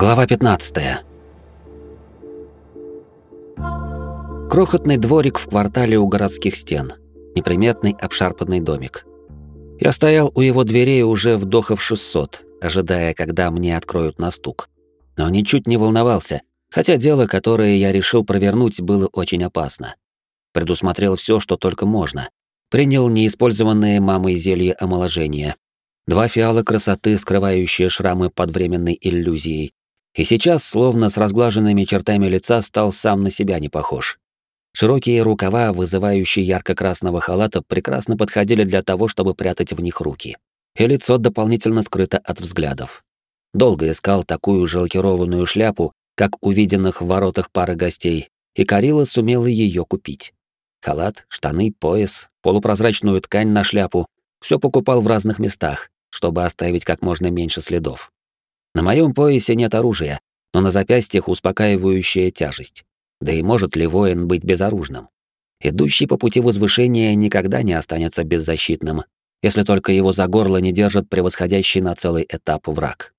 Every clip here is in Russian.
Глава 15. Крохотный дворик в квартале у городских стен. Неприметный обшарпанный домик. Я стоял у его дверей уже вдохов 600, ожидая, когда мне откроют на стук. Но ничуть не волновался, хотя дело, которое я решил провернуть, было очень опасно. Предусмотрел все, что только можно. Принял неиспользованные мамой зелье омоложения. Два фиала красоты, скрывающие шрамы под временной иллюзией, и сейчас, словно с разглаженными чертами лица, стал сам на себя не похож. Широкие рукава, вызывающие ярко-красного халата, прекрасно подходили для того, чтобы прятать в них руки. И лицо дополнительно скрыто от взглядов. Долго искал такую же лакированную шляпу, как увиденных в воротах пары гостей, и Карила сумела ее купить. Халат, штаны, пояс, полупрозрачную ткань на шляпу — все покупал в разных местах, чтобы оставить как можно меньше следов. На моем поясе нет оружия, но на запястьях успокаивающая тяжесть. Да и может ли воин быть безоружным? Идущий по пути возвышения никогда не останется беззащитным, если только его за горло не держит превосходящий на целый этап враг.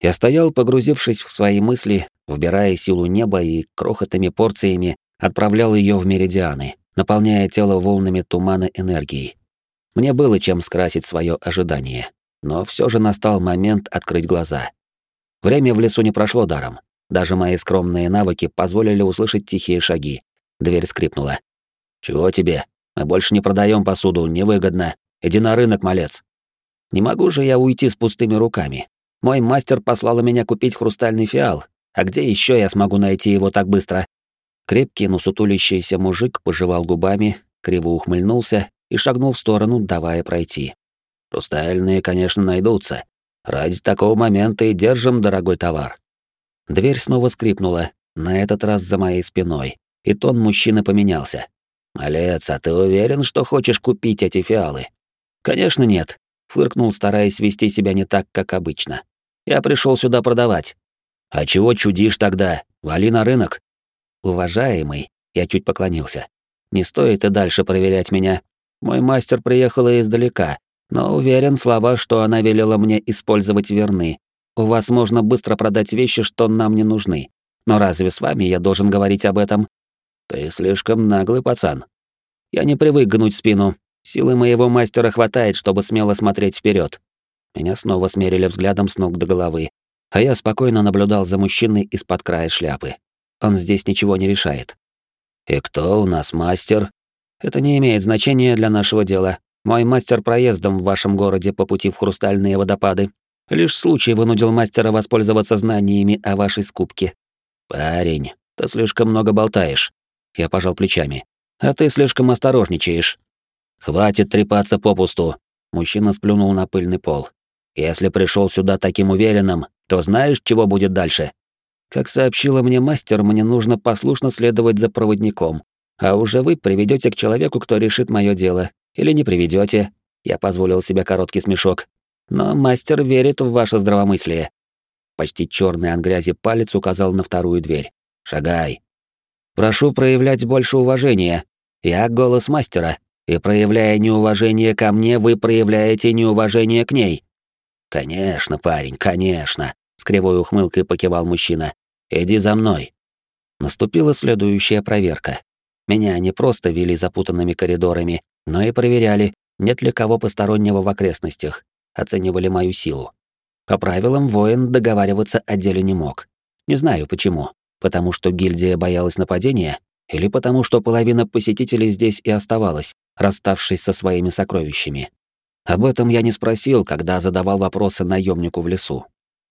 Я стоял, погрузившись в свои мысли, вбирая силу неба и крохотными порциями отправлял ее в меридианы, наполняя тело волнами тумана энергии. Мне было чем скрасить свое ожидание, но все же настал момент открыть глаза. Время в лесу не прошло даром. Даже мои скромные навыки позволили услышать тихие шаги. Дверь скрипнула. «Чего тебе? Мы больше не продаем посуду, невыгодно. Иди на рынок, малец». Не могу же я уйти с пустыми руками. Мой мастер послал меня купить хрустальный фиал. А где еще я смогу найти его так быстро? Крепкий, но сутулящийся мужик пожевал губами, криво ухмыльнулся и шагнул в сторону, давая пройти. Хрустальные, конечно, найдутся, Ради такого момента и держим дорогой товар. Дверь снова скрипнула, на этот раз за моей спиной, и тон мужчины поменялся. «Малец, а ты уверен, что хочешь купить эти фиалы?» «Конечно нет», — фыркнул, стараясь вести себя не так, как обычно. «Я пришел сюда продавать». «А чего чудишь тогда? Вали на рынок». «Уважаемый», — я чуть поклонился. «Не стоит и дальше проверять меня. Мой мастер приехал издалека, но уверен, слова, что она велела мне использовать, верны. У вас можно быстро продать вещи, что нам не нужны. Но разве с вами я должен говорить об этом? Ты слишком наглый пацан. Я не привык гнуть спину. Силы моего мастера хватает, чтобы смело смотреть вперед. Меня снова смерили взглядом с ног до головы, а я спокойно наблюдал за мужчиной из-под края шляпы. Он здесь ничего не решает. И кто у нас мастер? Это не имеет значения для нашего дела. Мой мастер проездом в вашем городе по пути в хрустальные водопады. Лишь случай вынудил мастера воспользоваться знаниями о вашей скупке. Парень, ты слишком много болтаешь. Я пожал плечами. А ты слишком осторожничаешь. Хватит трепаться попусту. Мужчина сплюнул на пыльный пол. Если пришел сюда таким уверенным, то знаешь, чего будет дальше? Как сообщила мне мастер, мне нужно послушно следовать за проводником, а уже вы приведете к человеку, кто решит мое дело, или не приведете. Я позволил себе короткий смешок. Но мастер верит в ваше здравомыслие. Почти черный от грязи палец указал на вторую дверь. Шагай. Прошу проявлять больше уважения. Я голос мастера, и проявляя неуважение ко мне, вы проявляете неуважение к ней. Конечно, парень, конечно, с кривой ухмылкой покивал мужчина. Иди за мной. Наступила следующая проверка. Меня не просто вели запутанными коридорами, но и проверяли, нет ли кого постороннего в окрестностях, оценивали мою силу. По правилам, воин договариваться о деле не мог. Не знаю почему. Потому что гильдия боялась нападения, или потому что половина посетителей здесь и оставалась, расставшись со своими сокровищами. Об этом я не спросил, когда задавал вопросы наемнику в лесу.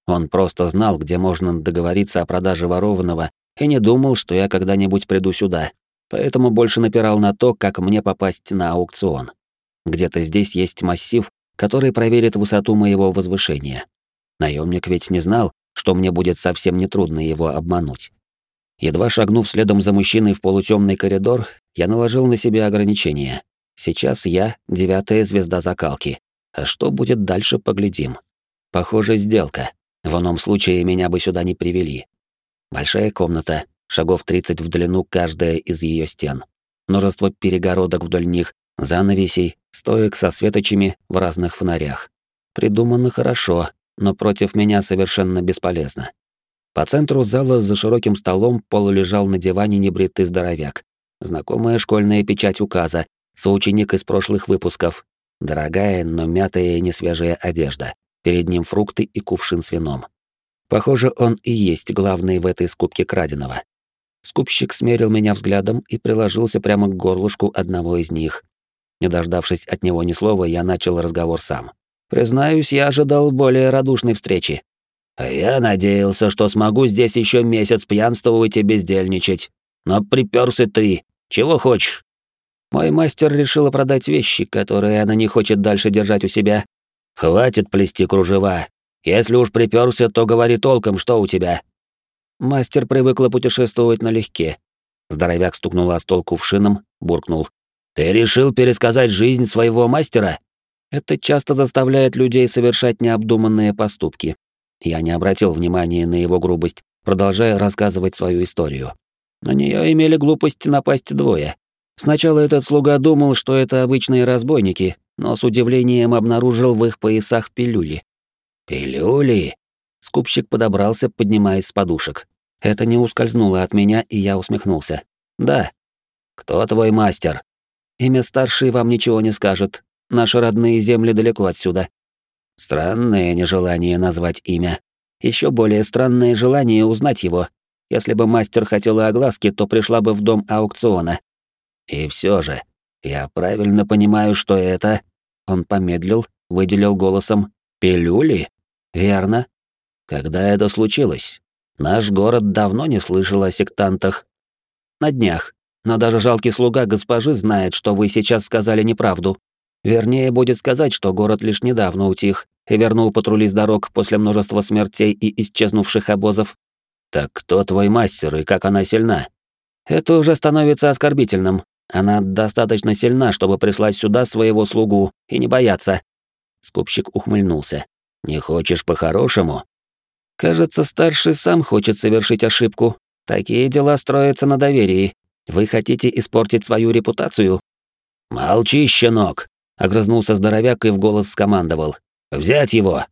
Он просто знал, где можно договориться о продаже ворованного, и не думал, что я когда-нибудь приду сюда, поэтому больше напирал на то, как мне попасть на аукцион. Где-то здесь есть массив, который проверит высоту моего возвышения. Наемник ведь не знал, что мне будет совсем нетрудно его обмануть. Едва шагнув следом за мужчиной в полутемный коридор, я наложил на себя ограничения. Сейчас я — девятая звезда закалки. А что будет дальше, поглядим. Похоже, сделка. В ином случае меня бы сюда не привели. Большая комната, шагов 30 в длину каждая из ее стен. Множество перегородок вдоль них, занавесей, стоек со светочами в разных фонарях. Придумано хорошо, но против меня совершенно бесполезно. По центру зала за широким столом полулежал на диване небритый здоровяк. Знакомая школьная печать указа, соученик из прошлых выпусков. Дорогая, но мятая и несвежая одежда. Перед ним фрукты и кувшин с вином. Похоже, он и есть главный в этой скупке краденого. Скупщик смерил меня взглядом и приложился прямо к горлышку одного из них. Не дождавшись от него ни слова, я начал разговор сам. Признаюсь, я ожидал более радушной встречи. А я надеялся, что смогу здесь еще месяц пьянствовать и бездельничать. Но приперся ты. Чего хочешь? Мой мастер решила продать вещи, которые она не хочет дальше держать у себя. Хватит плести кружева. Если уж приперся, то говори толком, что у тебя. Мастер привыкла путешествовать налегке. Здоровяк стукнул о стол кувшином, буркнул. «Ты решил пересказать жизнь своего мастера?» Это часто заставляет людей совершать необдуманные поступки. Я не обратил внимания на его грубость, продолжая рассказывать свою историю. На нее имели глупость напасть двое. Сначала этот слуга думал, что это обычные разбойники, но с удивлением обнаружил в их поясах пилюли. «Пилюли?» Скупщик подобрался, поднимаясь с подушек. Это не ускользнуло от меня, и я усмехнулся. «Да». «Кто твой мастер?» «Имя старший вам ничего не скажет. Наши родные земли далеко отсюда». Странное нежелание назвать имя. Еще более странное желание узнать его. Если бы мастер хотела огласки, то пришла бы в дом аукциона. И все же, я правильно понимаю, что это... Он помедлил, выделил голосом. «Пилюли?» «Верно. Когда это случилось? Наш город давно не слышал о сектантах. На днях. Но даже жалкий слуга госпожи знает, что вы сейчас сказали неправду. Вернее, будет сказать, что город лишь недавно утих и вернул патрули с дорог после множества смертей и исчезнувших обозов. Так кто твой мастер и как она сильна? Это уже становится оскорбительным. Она достаточно сильна, чтобы прислать сюда своего слугу и не бояться. Скупщик ухмыльнулся. Не хочешь по-хорошему? Кажется, старший сам хочет совершить ошибку. Такие дела строятся на доверии. Вы хотите испортить свою репутацию? Молчи, щенок, огрызнулся здоровяк и в голос скомандовал: "Взять его!"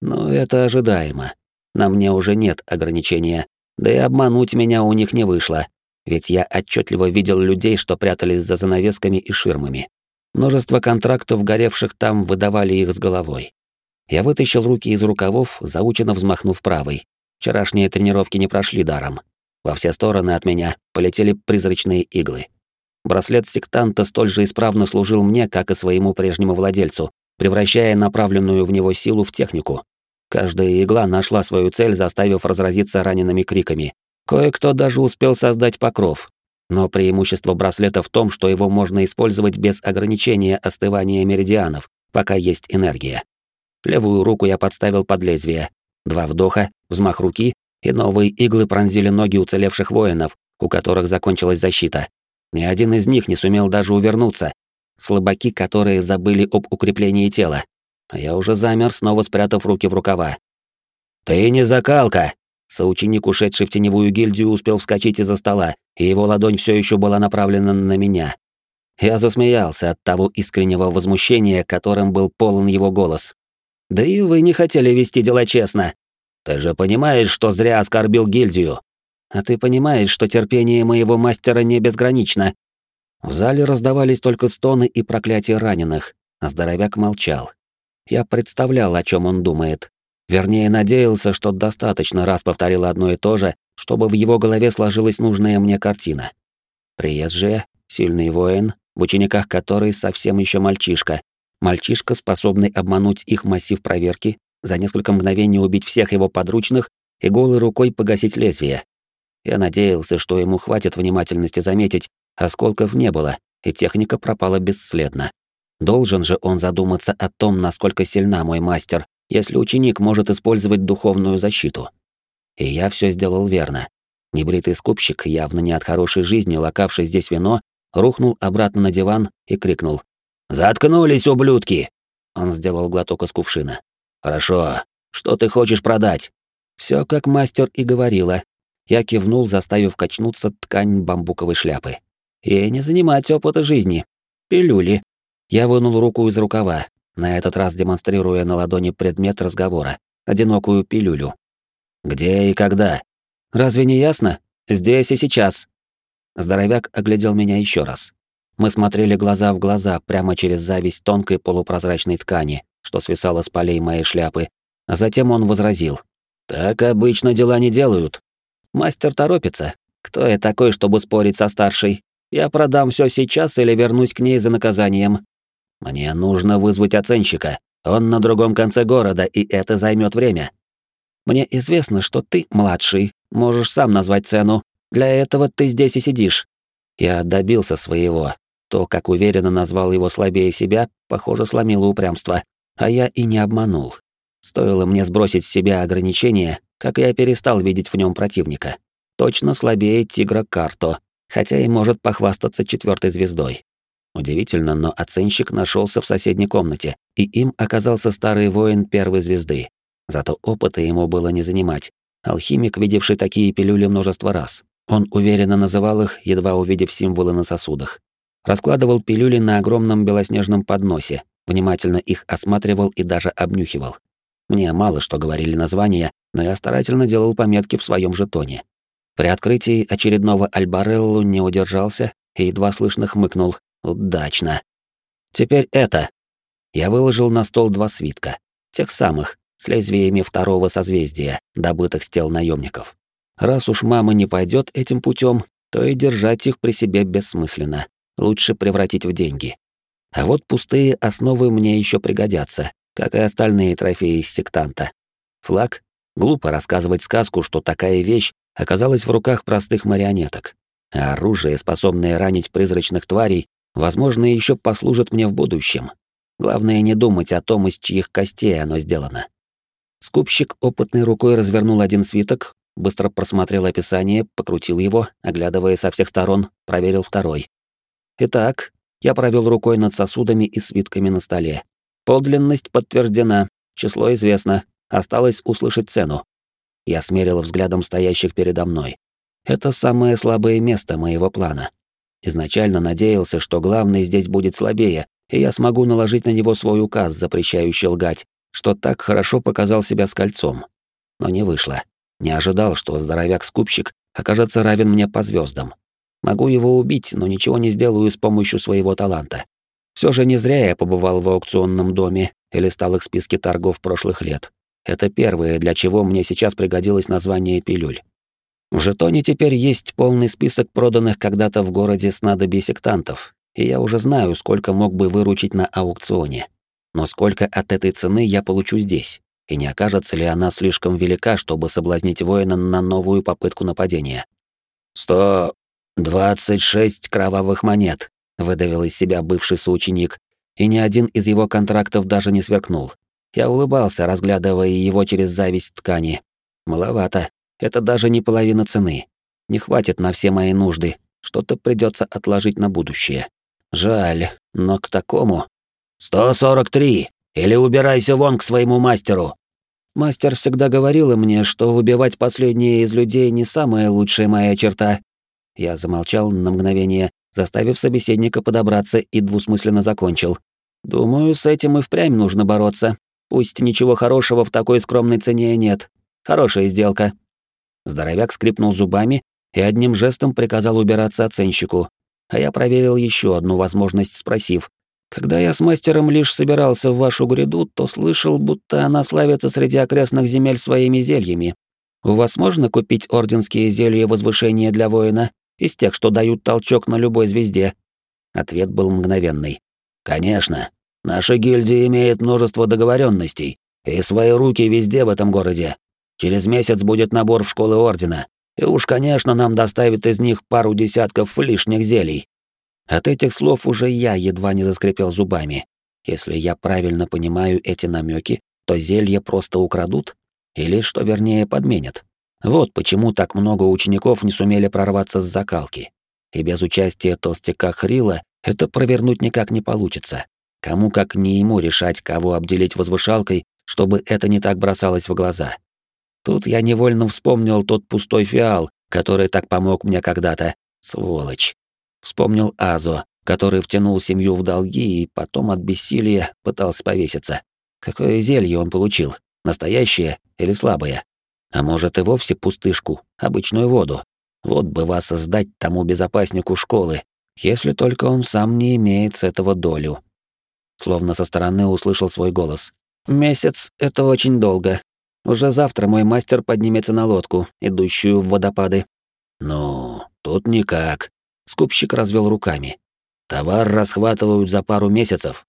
Ну, это ожидаемо. На мне уже нет ограничения, да и обмануть меня у них не вышло, ведь я отчетливо видел людей, что прятались за занавесками и ширмами. Множество контрактов, горевших там, выдавали их с головой. Я вытащил руки из рукавов, заученно взмахнув правой. Вчерашние тренировки не прошли даром. Во все стороны от меня полетели призрачные иглы. Браслет сектанта столь же исправно служил мне, как и своему прежнему владельцу, превращая направленную в него силу в технику. Каждая игла нашла свою цель, заставив разразиться ранеными криками. Кое-кто даже успел создать покров. Но преимущество браслета в том, что его можно использовать без ограничения остывания меридианов, пока есть энергия. Левую руку я подставил под лезвие. Два вдоха, взмах руки, и новые иглы пронзили ноги уцелевших воинов, у которых закончилась защита. Ни один из них не сумел даже увернуться. Слабаки, которые забыли об укреплении тела. А я уже замер, снова спрятав руки в рукава. «Ты не закалка!» Соученик, ушедший в теневую гильдию, успел вскочить из-за стола, и его ладонь все еще была направлена на меня. Я засмеялся от того искреннего возмущения, которым был полон его голос. Да и вы не хотели вести дела честно. Ты же понимаешь, что зря оскорбил гильдию. А ты понимаешь, что терпение моего мастера не безгранично. В зале раздавались только стоны и проклятия раненых, а здоровяк молчал. Я представлял, о чем он думает. Вернее, надеялся, что достаточно раз повторил одно и то же, чтобы в его голове сложилась нужная мне картина. Приезжая, сильный воин, в учениках которой совсем еще мальчишка, Мальчишка, способный обмануть их массив проверки, за несколько мгновений убить всех его подручных и голой рукой погасить лезвие. Я надеялся, что ему хватит внимательности заметить, осколков не было, и техника пропала бесследно. Должен же он задуматься о том, насколько сильна мой мастер, если ученик может использовать духовную защиту. И я все сделал верно. Небритый скупщик, явно не от хорошей жизни, лакавший здесь вино, рухнул обратно на диван и крикнул. «Заткнулись, ублюдки!» Он сделал глоток из кувшина. «Хорошо. Что ты хочешь продать?» Все как мастер и говорила. Я кивнул, заставив качнуться ткань бамбуковой шляпы. Ей не занимать опыта жизни. Пилюли. Я вынул руку из рукава, на этот раз демонстрируя на ладони предмет разговора — одинокую пилюлю. Где и когда? Разве не ясно? Здесь и сейчас. Здоровяк оглядел меня еще раз. Мы смотрели глаза в глаза прямо через зависть тонкой полупрозрачной ткани, что свисала с полей моей шляпы, а затем он возразил. «Так обычно дела не делают. Мастер торопится. Кто я такой, чтобы спорить со старшей? Я продам все сейчас или вернусь к ней за наказанием. Мне нужно вызвать оценщика. Он на другом конце города, и это займет время. Мне известно, что ты, младший, можешь сам назвать цену. Для этого ты здесь и сидишь. Я добился своего. То, как уверенно назвал его слабее себя, похоже, сломило упрямство. А я и не обманул. Стоило мне сбросить с себя ограничения, как я перестал видеть в нем противника. Точно слабее тигра Карто, хотя и может похвастаться четвертой звездой. Удивительно, но оценщик нашелся в соседней комнате, и им оказался старый воин первой звезды. Зато опыта ему было не занимать. Алхимик, видевший такие пилюли множество раз. Он уверенно называл их, едва увидев символы на сосудах. Раскладывал пилюли на огромном белоснежном подносе, внимательно их осматривал и даже обнюхивал. Мне мало что говорили названия, но я старательно делал пометки в своем жетоне. При открытии очередного Альбареллу не удержался и едва слышно хмыкнул. Удачно. Теперь это. Я выложил на стол два свитка. Тех самых, с лезвиями второго созвездия, добытых с тел наемников. Раз уж мама не пойдет этим путем, то и держать их при себе бессмысленно. Лучше превратить в деньги. А вот пустые основы мне еще пригодятся, как и остальные трофеи из сектанта. Флаг? Глупо рассказывать сказку, что такая вещь оказалась в руках простых марионеток. А оружие, способное ранить призрачных тварей, возможно, еще послужит мне в будущем. Главное не думать о том, из чьих костей оно сделано. Скупщик опытной рукой развернул один свиток, быстро просмотрел описание, покрутил его, оглядывая со всех сторон, проверил второй. Итак, я провел рукой над сосудами и свитками на столе. Подлинность подтверждена, число известно, осталось услышать цену. Я смерил взглядом стоящих передо мной. Это самое слабое место моего плана. Изначально надеялся, что главный здесь будет слабее, и я смогу наложить на него свой указ, запрещающий лгать, что так хорошо показал себя с кольцом. Но не вышло. Не ожидал, что здоровяк-скупщик окажется равен мне по звездам. Могу его убить, но ничего не сделаю с помощью своего таланта. Все же не зря я побывал в аукционном доме или стал их списке торгов прошлых лет. Это первое, для чего мне сейчас пригодилось название пилюль. В жетоне теперь есть полный список проданных когда-то в городе снадобий сектантов, и я уже знаю, сколько мог бы выручить на аукционе. Но сколько от этой цены я получу здесь? И не окажется ли она слишком велика, чтобы соблазнить воина на новую попытку нападения? «Сто двадцать шесть кровавых монет», — выдавил из себя бывший соученик, и ни один из его контрактов даже не сверкнул. Я улыбался, разглядывая его через зависть ткани. Маловато. Это даже не половина цены. Не хватит на все мои нужды. Что-то придется отложить на будущее. Жаль, но к такому... «Сто сорок три! Или убирайся вон к своему мастеру!» Мастер всегда говорил мне, что выбивать последние из людей не самая лучшая моя черта. Я замолчал на мгновение, заставив собеседника подобраться и двусмысленно закончил. Думаю, с этим и впрямь нужно бороться. Пусть ничего хорошего в такой скромной цене нет. Хорошая сделка. Здоровяк скрипнул зубами и одним жестом приказал убираться оценщику. А я проверил еще одну возможность, спросив. Когда я с мастером лишь собирался в вашу гряду, то слышал, будто она славится среди окрестных земель своими зельями. У вас можно купить орденские зелья возвышения для воина, из тех, что дают толчок на любой звезде? Ответ был мгновенный. Конечно. Наша гильдия имеет множество договоренностей и свои руки везде в этом городе. Через месяц будет набор в школы ордена, и уж, конечно, нам доставят из них пару десятков лишних зелий. От этих слов уже я едва не заскрипел зубами. Если я правильно понимаю эти намеки, то зелья просто украдут или, что вернее, подменят. Вот почему так много учеников не сумели прорваться с закалки. И без участия толстяка Хрила это провернуть никак не получится. Кому как не ему решать, кого обделить возвышалкой, чтобы это не так бросалось в глаза. Тут я невольно вспомнил тот пустой фиал, который так помог мне когда-то. Сволочь. Вспомнил Азо, который втянул семью в долги и потом от бессилия пытался повеситься. Какое зелье он получил? Настоящее или слабое? А может и вовсе пустышку, обычную воду. Вот бы вас сдать тому безопаснику школы, если только он сам не имеет с этого долю. Словно со стороны услышал свой голос. «Месяц — это очень долго. Уже завтра мой мастер поднимется на лодку, идущую в водопады». «Ну, тут никак», — скупщик развел руками. «Товар расхватывают за пару месяцев».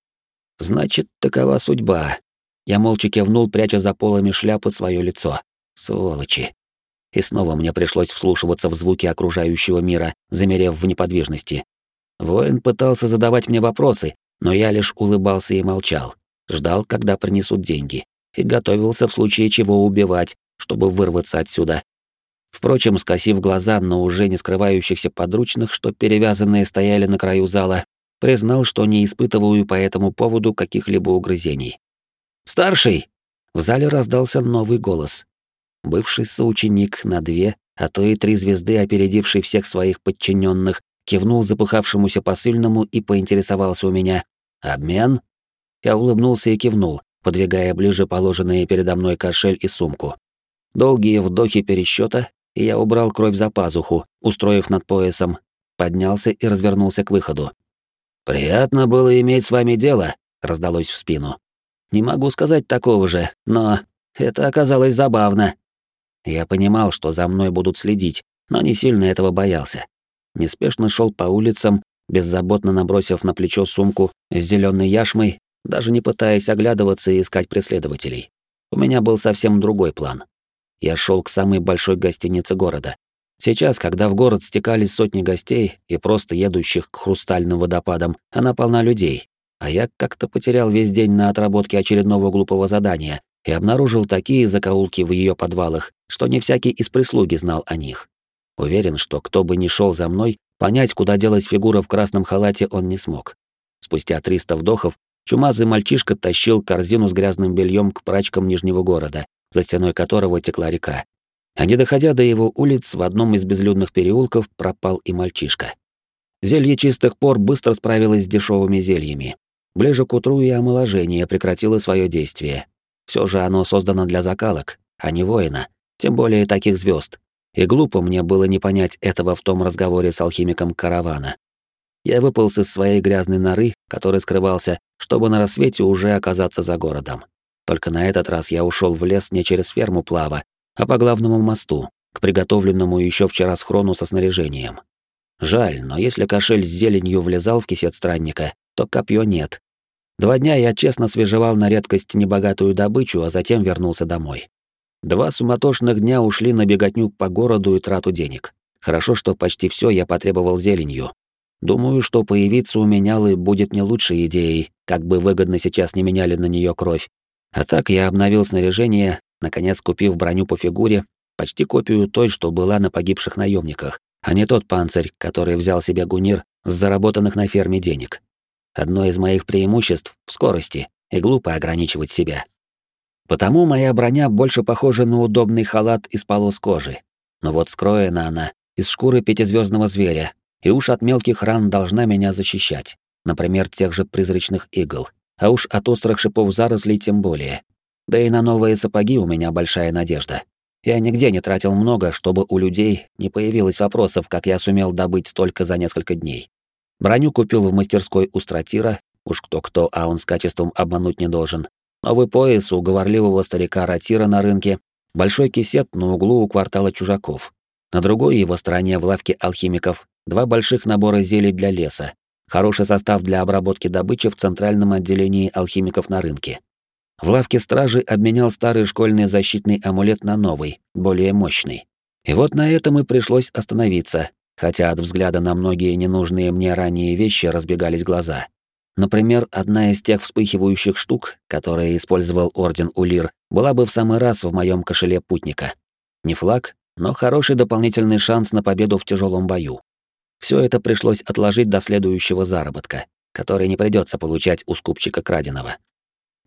«Значит, такова судьба». Я молча кивнул, пряча за полами шляпы свое лицо. Сволочи. И снова мне пришлось вслушиваться в звуки окружающего мира, замерев в неподвижности. Воин пытался задавать мне вопросы, но я лишь улыбался и молчал, ждал, когда принесут деньги, и готовился в случае чего убивать, чтобы вырваться отсюда. Впрочем, скосив глаза на уже не скрывающихся подручных, что перевязанные стояли на краю зала, признал, что не испытываю по этому поводу каких-либо угрызений. «Старший!» В зале раздался новый голос. Бывший соученик на две, а то и три звезды, опередивший всех своих подчиненных, кивнул запыхавшемуся посыльному и поинтересовался у меня. «Обмен?» Я улыбнулся и кивнул, подвигая ближе положенные передо мной кошель и сумку. Долгие вдохи пересчета, и я убрал кровь за пазуху, устроив над поясом, поднялся и развернулся к выходу. «Приятно было иметь с вами дело», — раздалось в спину. «Не могу сказать такого же, но это оказалось забавно». Я понимал, что за мной будут следить, но не сильно этого боялся неспешно шел по улицам, беззаботно набросив на плечо сумку с зеленой яшмой, даже не пытаясь оглядываться и искать преследователей. У меня был совсем другой план. Я шел к самой большой гостинице города. Сейчас, когда в город стекались сотни гостей и просто едущих к хрустальным водопадам, она полна людей. А я как-то потерял весь день на отработке очередного глупого задания и обнаружил такие закоулки в ее подвалах, что не всякий из прислуги знал о них. Уверен, что кто бы ни шел за мной, понять, куда делась фигура в красном халате, он не смог. Спустя 300 вдохов чумазый мальчишка тащил корзину с грязным бельем к прачкам Нижнего города, за стеной которого текла река. А не доходя до его улиц, в одном из безлюдных переулков пропал и мальчишка. Зелье чистых пор быстро справилось с дешевыми зельями. Ближе к утру и омоложение прекратило свое действие. Все же оно создано для закалок, а не воина, тем более таких звезд, и глупо мне было не понять этого в том разговоре с алхимиком каравана. Я выполз из своей грязной норы, который скрывался, чтобы на рассвете уже оказаться за городом. Только на этот раз я ушел в лес не через ферму плава, а по главному мосту, к приготовленному еще вчера схрону со снаряжением. Жаль, но если кошель с зеленью влезал в кисет странника, то копье нет. Два дня я честно свежевал на редкость небогатую добычу, а затем вернулся домой. Два суматошных дня ушли на беготню по городу и трату денег. Хорошо, что почти все я потребовал зеленью. Думаю, что появиться у менялы будет не лучшей идеей, как бы выгодно сейчас не меняли на нее кровь. А так я обновил снаряжение, наконец купив броню по фигуре, почти копию той, что была на погибших наемниках, а не тот панцирь, который взял себе гунир с заработанных на ферме денег. Одно из моих преимуществ — в скорости, и глупо ограничивать себя. Потому моя броня больше похожа на удобный халат из полос кожи. Но вот скроена она из шкуры пятизвездного зверя, и уж от мелких ран должна меня защищать, например, тех же призрачных игл, а уж от острых шипов зарослей тем более. Да и на новые сапоги у меня большая надежда. Я нигде не тратил много, чтобы у людей не появилось вопросов, как я сумел добыть столько за несколько дней. Броню купил в мастерской у стратира, уж кто-кто, а он с качеством обмануть не должен, новый пояс у говорливого старика Ратира на рынке, большой кисет на углу у квартала чужаков. На другой его стороне в лавке алхимиков два больших набора зелий для леса, хороший состав для обработки добычи в центральном отделении алхимиков на рынке. В лавке стражи обменял старый школьный защитный амулет на новый, более мощный. И вот на этом и пришлось остановиться, хотя от взгляда на многие ненужные мне ранее вещи разбегались глаза. Например, одна из тех вспыхивающих штук, которые использовал Орден Улир, была бы в самый раз в моем кошеле путника. Не флаг, но хороший дополнительный шанс на победу в тяжелом бою. Все это пришлось отложить до следующего заработка, который не придется получать у скупщика краденого.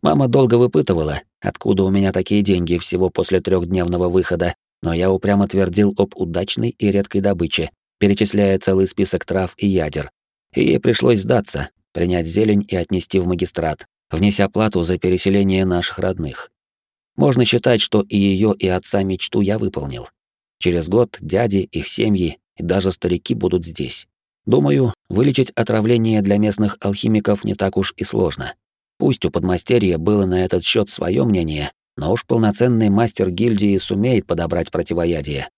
Мама долго выпытывала, откуда у меня такие деньги всего после трехдневного выхода, но я упрямо твердил об удачной и редкой добыче, перечисляя целый список трав и ядер. И ей пришлось сдаться, принять зелень и отнести в магистрат, внеся плату за переселение наших родных. Можно считать, что и ее, и отца мечту я выполнил. Через год дяди, их семьи и даже старики будут здесь. Думаю, вылечить отравление для местных алхимиков не так уж и сложно. Пусть у подмастерья было на этот счет свое мнение, но уж полноценный мастер гильдии сумеет подобрать противоядие.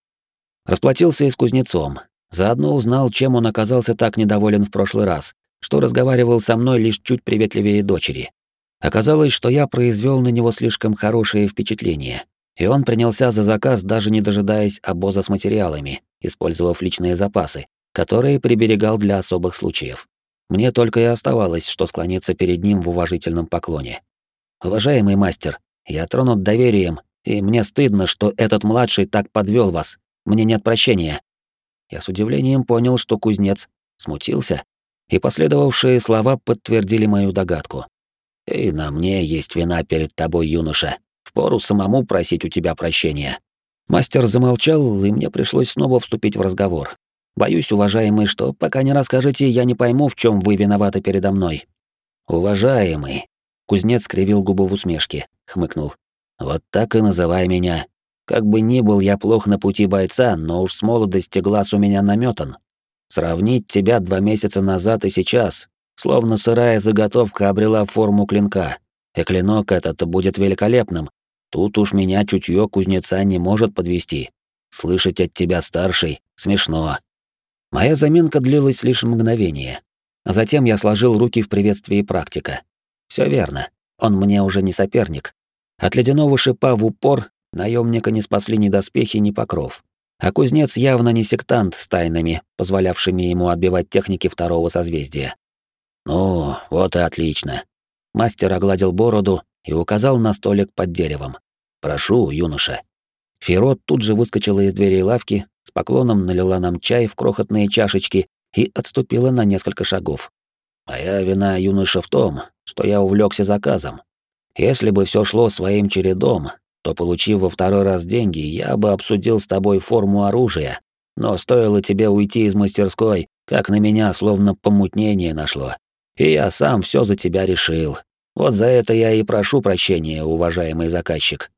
Расплатился и с кузнецом. Заодно узнал, чем он оказался так недоволен в прошлый раз, что разговаривал со мной лишь чуть приветливее дочери. Оказалось, что я произвел на него слишком хорошее впечатление, и он принялся за заказ, даже не дожидаясь обоза с материалами, использовав личные запасы, которые приберегал для особых случаев. Мне только и оставалось, что склониться перед ним в уважительном поклоне. «Уважаемый мастер, я тронут доверием, и мне стыдно, что этот младший так подвел вас. Мне нет прощения». Я с удивлением понял, что кузнец смутился, и последовавшие слова подтвердили мою догадку. И на мне есть вина перед тобой, юноша. Впору самому просить у тебя прощения. Мастер замолчал, и мне пришлось снова вступить в разговор. Боюсь, уважаемый, что пока не расскажете, я не пойму, в чем вы виноваты передо мной. Уважаемый, кузнец скривил губы в усмешке, хмыкнул. Вот так и называй меня. Как бы ни был я плох на пути бойца, но уж с молодости глаз у меня наметан. Сравнить тебя два месяца назад и сейчас, словно сырая заготовка обрела форму клинка. И клинок этот будет великолепным. Тут уж меня чутье кузнеца не может подвести. Слышать от тебя старший смешно. Моя заминка длилась лишь мгновение. А затем я сложил руки в приветствии практика. Все верно. Он мне уже не соперник. От ледяного шипа в упор наемника не спасли ни доспехи, ни покров. А кузнец явно не сектант с тайнами, позволявшими ему отбивать техники второго созвездия. «Ну, вот и отлично». Мастер огладил бороду и указал на столик под деревом. «Прошу, юноша». Ферот тут же выскочила из двери лавки, с поклоном налила нам чай в крохотные чашечки и отступила на несколько шагов. «Моя вина, юноша, в том, что я увлекся заказом. Если бы все шло своим чередом, то, получив во второй раз деньги, я бы обсудил с тобой форму оружия. Но стоило тебе уйти из мастерской, как на меня словно помутнение нашло и я сам все за тебя решил. Вот за это я и прошу прощения, уважаемый заказчик.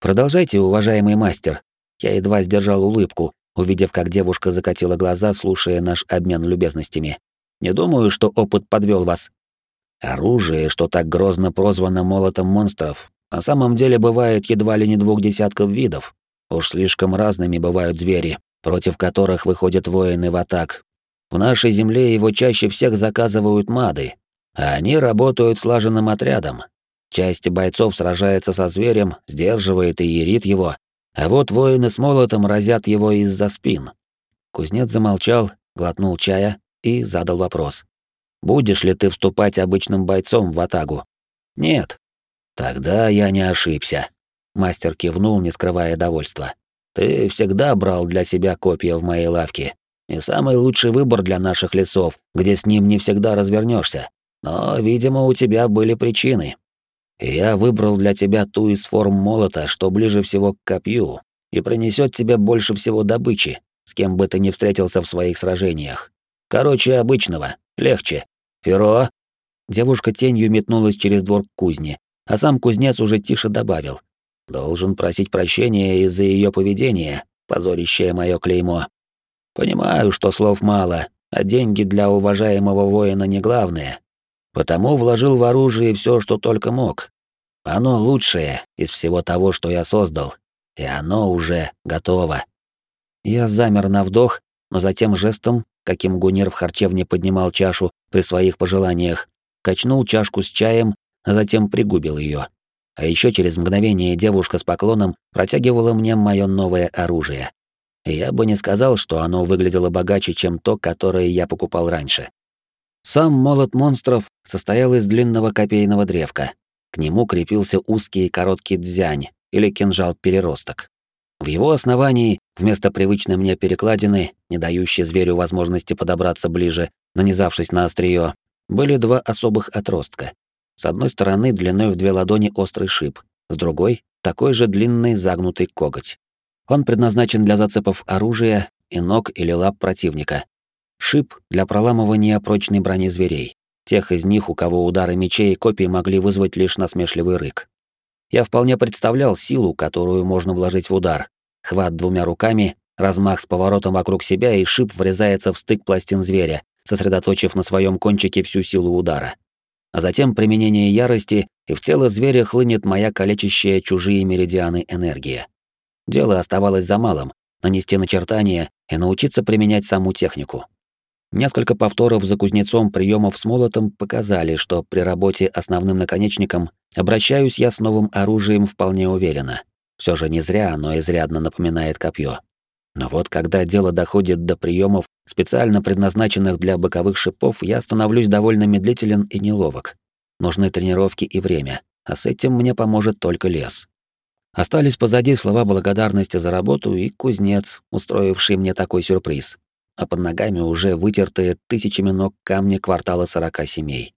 Продолжайте, уважаемый мастер. Я едва сдержал улыбку, увидев, как девушка закатила глаза, слушая наш обмен любезностями. Не думаю, что опыт подвел вас. Оружие, что так грозно прозвано молотом монстров, на самом деле бывает едва ли не двух десятков видов. Уж слишком разными бывают звери, против которых выходят воины в атак, в нашей земле его чаще всех заказывают мады, а они работают слаженным отрядом. Часть бойцов сражается со зверем, сдерживает и ерит его, а вот воины с молотом разят его из-за спин. Кузнец замолчал, глотнул чая и задал вопрос. «Будешь ли ты вступать обычным бойцом в атагу?» «Нет». «Тогда я не ошибся», — мастер кивнул, не скрывая довольства. «Ты всегда брал для себя копья в моей лавке, не самый лучший выбор для наших лесов, где с ним не всегда развернешься. Но, видимо, у тебя были причины. И я выбрал для тебя ту из форм молота, что ближе всего к копью, и принесет тебе больше всего добычи, с кем бы ты ни встретился в своих сражениях. Короче, обычного, легче. Феро. Девушка тенью метнулась через двор к кузне, а сам кузнец уже тише добавил. Должен просить прощения из-за ее поведения, позорящее мое клеймо. Понимаю, что слов мало, а деньги для уважаемого воина не главное. Потому вложил в оружие все, что только мог. Оно лучшее из всего того, что я создал, и оно уже готово. Я замер на вдох, но затем жестом, каким Гунир в харчевне поднимал чашу при своих пожеланиях, качнул чашку с чаем, а затем пригубил ее. А еще через мгновение девушка с поклоном протягивала мне мое новое оружие я бы не сказал, что оно выглядело богаче, чем то, которое я покупал раньше. Сам молот монстров состоял из длинного копейного древка. К нему крепился узкий короткий дзянь или кинжал-переросток. В его основании, вместо привычной мне перекладины, не дающей зверю возможности подобраться ближе, нанизавшись на острие, были два особых отростка. С одной стороны длиной в две ладони острый шип, с другой — такой же длинный загнутый коготь. Он предназначен для зацепов оружия и ног или лап противника. Шип для проламывания прочной брони зверей, тех из них, у кого удары мечей и копий могли вызвать лишь насмешливый рык. Я вполне представлял силу, которую можно вложить в удар. Хват двумя руками, размах с поворотом вокруг себя и шип врезается в стык пластин зверя, сосредоточив на своем кончике всю силу удара. А затем применение ярости, и в тело зверя хлынет моя калечащая чужие меридианы энергия. Дело оставалось за малым — нанести начертание и научиться применять саму технику. Несколько повторов за кузнецом приемов с молотом показали, что при работе основным наконечником обращаюсь я с новым оружием вполне уверенно. Все же не зря оно изрядно напоминает копье. Но вот когда дело доходит до приемов, специально предназначенных для боковых шипов, я становлюсь довольно медлителен и неловок. Нужны тренировки и время, а с этим мне поможет только лес. Остались позади слова благодарности за работу и кузнец, устроивший мне такой сюрприз а под ногами уже вытертые тысячами ног камни квартала сорока семей.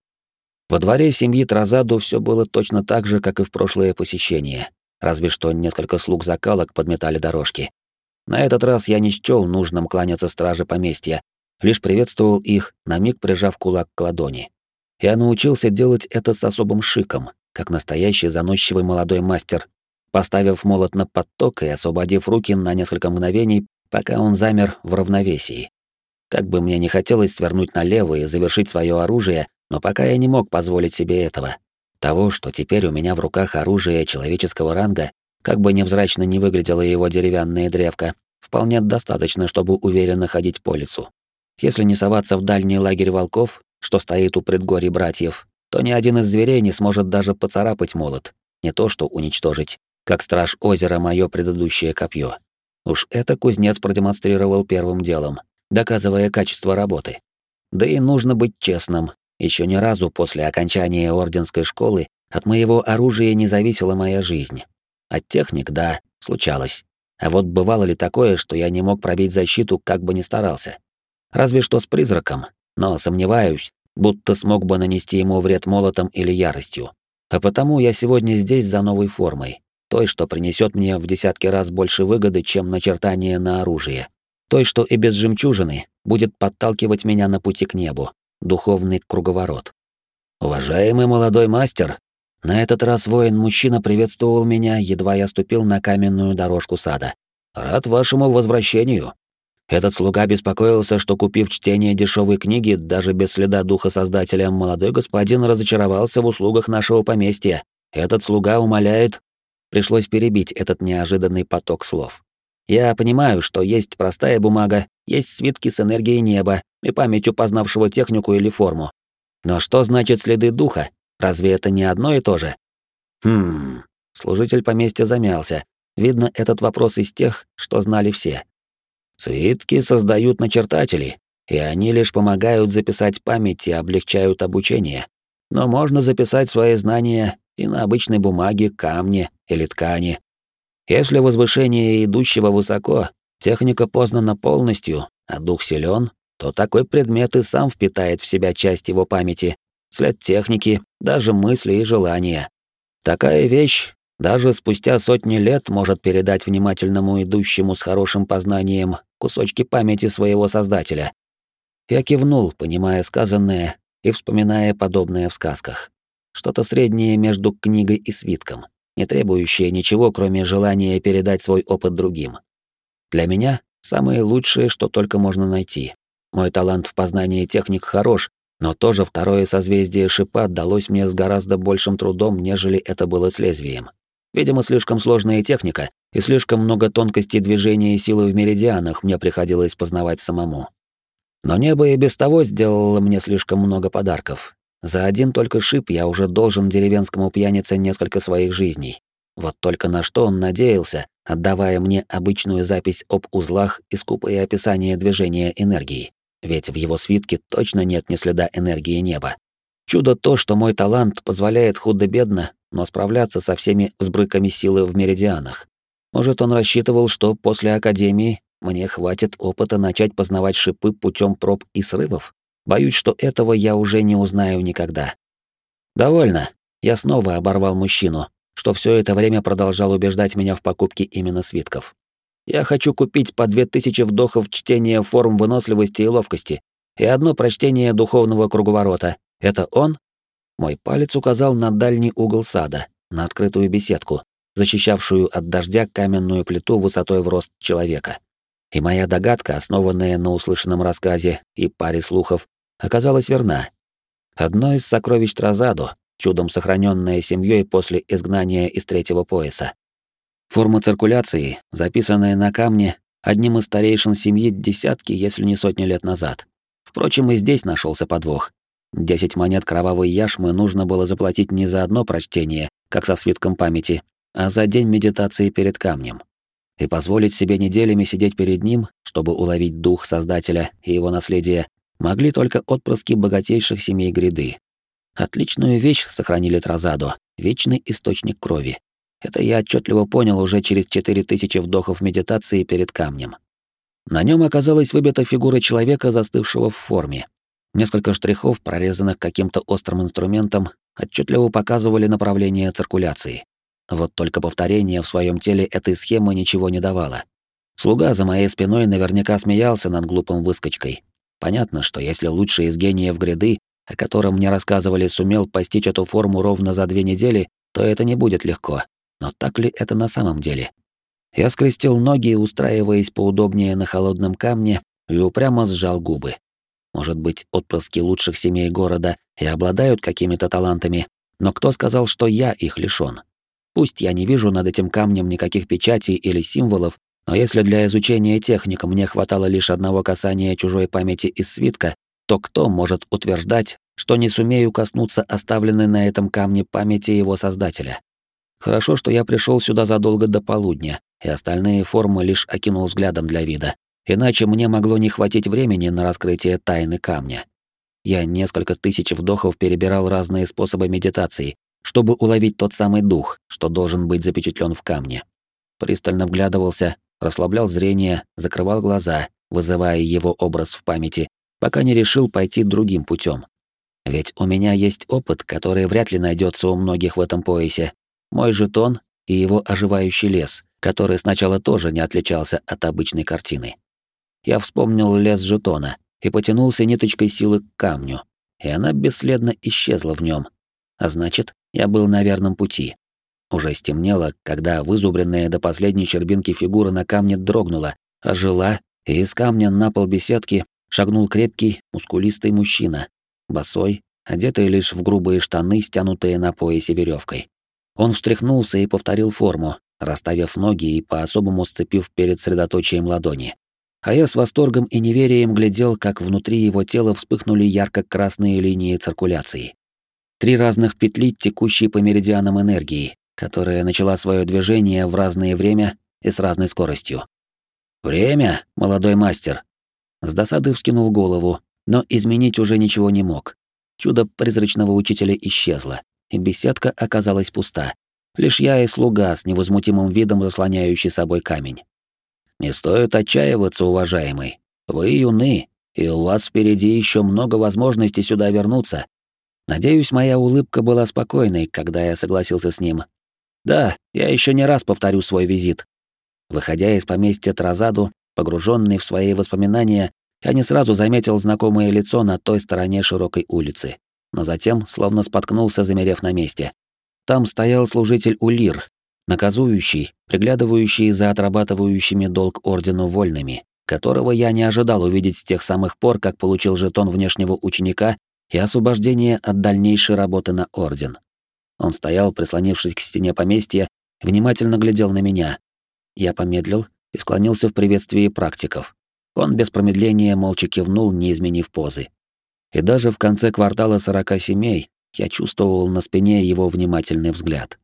Во дворе семьи Тразаду все было точно так же, как и в прошлое посещение, разве что несколько слуг закалок подметали дорожки. На этот раз я не счёл нужным кланяться страже поместья, лишь приветствовал их, на миг прижав кулак к ладони. Я научился делать это с особым шиком, как настоящий заносчивый молодой мастер, поставив молот на подток и освободив руки на несколько мгновений, пока он замер в равновесии. Как бы мне не хотелось свернуть налево и завершить свое оружие, но пока я не мог позволить себе этого. Того, что теперь у меня в руках оружие человеческого ранга, как бы невзрачно не выглядела его деревянная древка, вполне достаточно, чтобы уверенно ходить по лесу. Если не соваться в дальний лагерь волков, что стоит у предгорий братьев, то ни один из зверей не сможет даже поцарапать молот, не то что уничтожить, как страж озера мое предыдущее копье. Уж это кузнец продемонстрировал первым делом, доказывая качество работы. Да и нужно быть честным, еще ни разу после окончания орденской школы от моего оружия не зависела моя жизнь. От техник, да, случалось. А вот бывало ли такое, что я не мог пробить защиту, как бы ни старался? Разве что с призраком, но сомневаюсь, будто смог бы нанести ему вред молотом или яростью. А потому я сегодня здесь за новой формой, той, что принесет мне в десятки раз больше выгоды, чем начертание на оружие, той, что и без жемчужины будет подталкивать меня на пути к небу, духовный круговорот. Уважаемый молодой мастер, на этот раз воин-мужчина приветствовал меня, едва я ступил на каменную дорожку сада. Рад вашему возвращению. Этот слуга беспокоился, что купив чтение дешевой книги, даже без следа духа создателя, молодой господин разочаровался в услугах нашего поместья. Этот слуга умоляет Пришлось перебить этот неожиданный поток слов. Я понимаю, что есть простая бумага, есть свитки с энергией неба и памятью познавшего технику или форму. Но что значит следы духа? Разве это не одно и то же? Хм. Служитель поместья замялся. Видно, этот вопрос из тех, что знали все. Свитки создают начертатели, и они лишь помогают записать память и облегчают обучение. Но можно записать свои знания и на обычной бумаге, камне или ткани. Если возвышение идущего высоко, техника познана полностью, а дух силен, то такой предмет и сам впитает в себя часть его памяти, след техники, даже мысли и желания. Такая вещь даже спустя сотни лет может передать внимательному идущему с хорошим познанием кусочки памяти своего создателя. Я кивнул, понимая сказанное и вспоминая подобное в сказках. Что-то среднее между книгой и свитком, не требующее ничего, кроме желания передать свой опыт другим. Для меня самое лучшее, что только можно найти. Мой талант в познании техник хорош, но тоже второе созвездие шипа далось мне с гораздо большим трудом, нежели это было с лезвием. Видимо, слишком сложная техника и слишком много тонкостей движения и силы в меридианах мне приходилось познавать самому. Но небо и без того сделало мне слишком много подарков, за один только шип я уже должен деревенскому пьянице несколько своих жизней. Вот только на что он надеялся, отдавая мне обычную запись об узлах и скупое описание движения энергии. Ведь в его свитке точно нет ни следа энергии неба. Чудо то, что мой талант позволяет худо-бедно, но справляться со всеми взбрыками силы в меридианах. Может, он рассчитывал, что после Академии мне хватит опыта начать познавать шипы путем проб и срывов? Боюсь, что этого я уже не узнаю никогда. Довольно. Я снова оборвал мужчину, что все это время продолжал убеждать меня в покупке именно свитков. Я хочу купить по две тысячи вдохов чтения форм выносливости и ловкости и одно прочтение духовного круговорота. Это он? Мой палец указал на дальний угол сада, на открытую беседку, защищавшую от дождя каменную плиту высотой в рост человека. И моя догадка, основанная на услышанном рассказе и паре слухов, оказалась верна. Одно из сокровищ Тразаду, чудом сохраненное семьей после изгнания из третьего пояса. Форма циркуляции, записанная на камне одним из старейшин семьи десятки, если не сотни лет назад. Впрочем, и здесь нашелся подвох. Десять монет кровавой яшмы нужно было заплатить не за одно прочтение, как со свитком памяти, а за день медитации перед камнем. И позволить себе неделями сидеть перед ним, чтобы уловить дух Создателя и его наследие, могли только отпрыски богатейших семей гряды. Отличную вещь сохранили Тразадо, вечный источник крови. Это я отчетливо понял уже через четыре тысячи вдохов медитации перед камнем. На нем оказалась выбита фигура человека, застывшего в форме. Несколько штрихов, прорезанных каким-то острым инструментом, отчетливо показывали направление циркуляции. Вот только повторение в своем теле этой схемы ничего не давало. Слуга за моей спиной наверняка смеялся над глупым выскочкой. Понятно, что если лучший из гениев гряды, о котором мне рассказывали, сумел постичь эту форму ровно за две недели, то это не будет легко. Но так ли это на самом деле? Я скрестил ноги, устраиваясь поудобнее на холодном камне, и упрямо сжал губы. Может быть, отпрыски лучших семей города и обладают какими-то талантами, но кто сказал, что я их лишён? Пусть я не вижу над этим камнем никаких печатей или символов, но если для изучения техник мне хватало лишь одного касания чужой памяти из свитка, то кто может утверждать, что не сумею коснуться оставленной на этом камне памяти его создателя? Хорошо, что я пришел сюда задолго до полудня, и остальные формы лишь окинул взглядом для вида. Иначе мне могло не хватить времени на раскрытие тайны камня. Я несколько тысяч вдохов перебирал разные способы медитации, чтобы уловить тот самый дух, что должен быть запечатлен в камне. Пристально вглядывался, расслаблял зрение, закрывал глаза, вызывая его образ в памяти, пока не решил пойти другим путем. Ведь у меня есть опыт, который вряд ли найдется у многих в этом поясе, мой жетон и его оживающий лес, который сначала тоже не отличался от обычной картины. Я вспомнил лес жетона и потянулся ниточкой силы к камню, и она бесследно исчезла в нем. А значит, я был на верном пути. Уже стемнело, когда вызубренная до последней щербинки фигура на камне дрогнула, ожила, и из камня на пол беседки шагнул крепкий, мускулистый мужчина, босой, одетый лишь в грубые штаны, стянутые на поясе веревкой. Он встряхнулся и повторил форму, расставив ноги и по-особому сцепив перед средоточием ладони. А я с восторгом и неверием глядел, как внутри его тела вспыхнули ярко-красные линии циркуляции. Три разных петли, текущие по меридианам энергии, которая начала свое движение в разное время и с разной скоростью. «Время, молодой мастер!» С досады вскинул голову, но изменить уже ничего не мог. Чудо призрачного учителя исчезло, и беседка оказалась пуста. Лишь я и слуга с невозмутимым видом заслоняющий собой камень. Не стоит отчаиваться, уважаемый. Вы юны, и у вас впереди еще много возможностей сюда вернуться. Надеюсь, моя улыбка была спокойной, когда я согласился с ним. Да, я еще не раз повторю свой визит. Выходя из поместья Тразаду, погруженный в свои воспоминания, я не сразу заметил знакомое лицо на той стороне широкой улицы но затем словно споткнулся, замерев на месте. Там стоял служитель Улир, наказующий, приглядывающий за отрабатывающими долг ордену вольными, которого я не ожидал увидеть с тех самых пор, как получил жетон внешнего ученика и освобождение от дальнейшей работы на орден. Он стоял, прислонившись к стене поместья, внимательно глядел на меня. Я помедлил и склонился в приветствии практиков. Он без промедления молча кивнул, не изменив позы. И даже в конце квартала сорока семей я чувствовал на спине его внимательный взгляд.